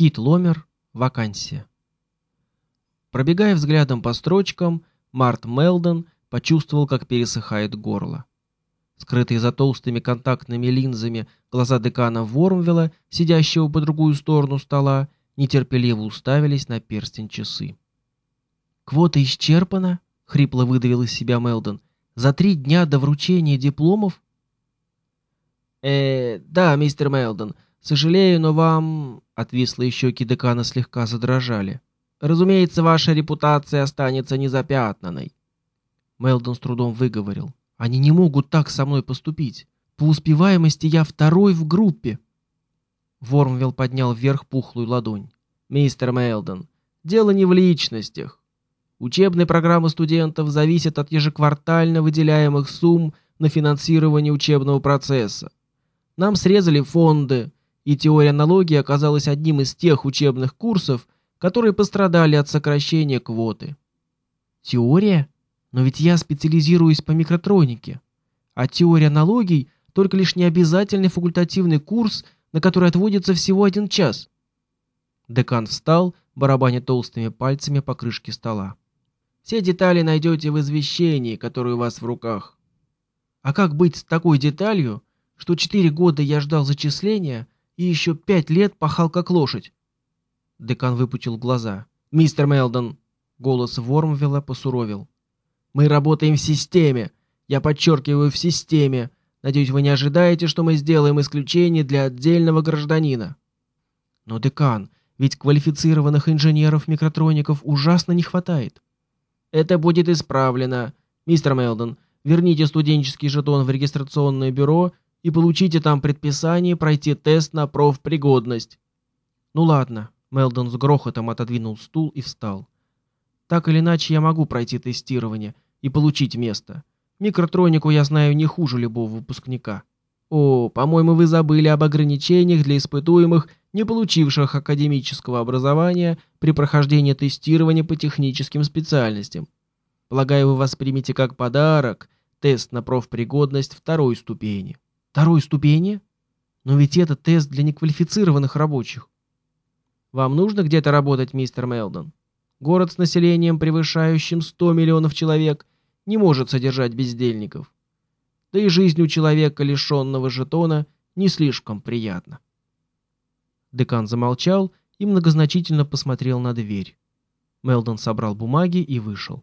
Кит Ломер. Вакансия. Пробегая взглядом по строчкам, Март Мелдон почувствовал, как пересыхает горло. Скрытые за толстыми контактными линзами глаза декана Вормвелла, сидящего по другую сторону стола, нетерпеливо уставились на перстень часы. «Квота исчерпана?» — хрипло выдавил из себя Мелдон. «За три дня до вручения дипломов?» «Э, да, мистер Мелдон, сожалею, но вам...» Отвислые щеки декана слегка задрожали. «Разумеется, ваша репутация останется незапятнанной». Мелдон с трудом выговорил. «Они не могут так со мной поступить. По успеваемости я второй в группе». Вормвелл поднял вверх пухлую ладонь. «Мистер Мелдон, дело не в личностях. Учебные программы студентов зависят от ежеквартально выделяемых сумм на финансирование учебного процесса. Нам срезали фонды, и теория аналогии оказалась одним из тех учебных курсов, которые пострадали от сокращения квоты. Теория? Но ведь я специализируюсь по микротронике. А теория аналогий только лишь необязательный факультативный курс, на который отводится всего один час. Декан встал, барабаня толстыми пальцами по крышке стола. Все детали найдете в извещении, которое у вас в руках. А как быть с такой деталью, что четыре года я ждал зачисления и еще пять лет пахал как лошадь? Декан выпучил глаза. «Мистер Мелдон!» Голос Вормвелла посуровил. «Мы работаем в системе. Я подчеркиваю, в системе. Надеюсь, вы не ожидаете, что мы сделаем исключение для отдельного гражданина». «Но, декан, ведь квалифицированных инженеров-микротроников ужасно не хватает». Это будет исправлено. Мистер Мелдон, верните студенческий жетон в регистрационное бюро и получите там предписание пройти тест на профпригодность. Ну ладно. Мелдон с грохотом отодвинул стул и встал. Так или иначе я могу пройти тестирование и получить место. Микротронику я знаю не хуже любого выпускника. О, по-моему, вы забыли об ограничениях для испытуемых не получивших академического образования при прохождении тестирования по техническим специальностям. Полагаю, вы воспримете как подарок тест на профпригодность второй ступени. Второй ступени? Но ведь это тест для неквалифицированных рабочих. Вам нужно где-то работать, мистер Мелдон? Город с населением, превышающим 100 миллионов человек, не может содержать бездельников. Да и жизнь у человека, лишенного жетона, не слишком приятна. Декан замолчал и многозначительно посмотрел на дверь. Мелдон собрал бумаги и вышел.